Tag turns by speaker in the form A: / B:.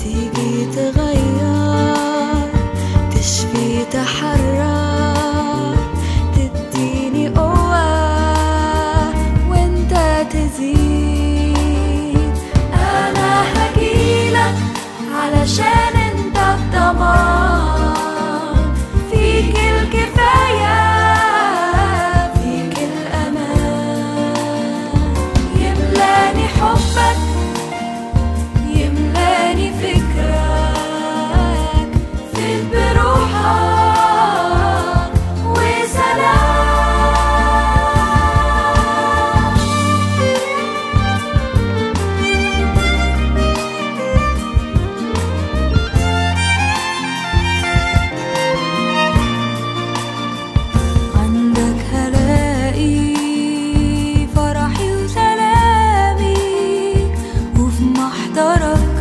A: تيجي تغير تحرر تديني قوة تزيد. أنا هجيلك علشان dolor